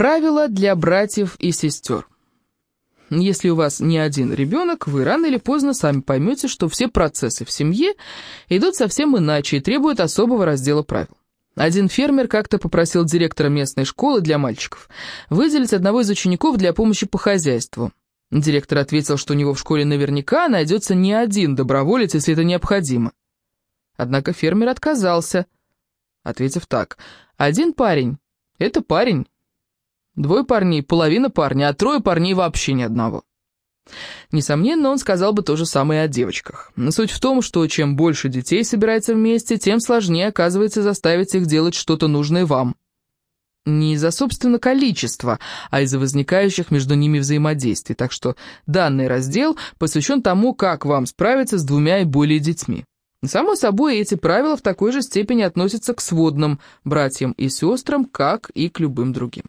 Правила для братьев и сестер. Если у вас не один ребенок, вы рано или поздно сами поймете, что все процессы в семье идут совсем иначе и требуют особого раздела правил. Один фермер как-то попросил директора местной школы для мальчиков выделить одного из учеников для помощи по хозяйству. Директор ответил, что у него в школе наверняка найдется не один доброволец, если это необходимо. Однако фермер отказался, ответив так. «Один парень — это парень. Двое парней — половина парня, а трое парней — вообще ни одного». Несомненно, он сказал бы то же самое о девочках. Но суть в том, что чем больше детей собирается вместе, тем сложнее оказывается заставить их делать что-то нужное вам. Не из-за, собственно, количества, а из-за возникающих между ними взаимодействий. Так что данный раздел посвящен тому, как вам справиться с двумя и более детьми. Само собой, эти правила в такой же степени относятся к сводным братьям и сестрам, как и к любым другим.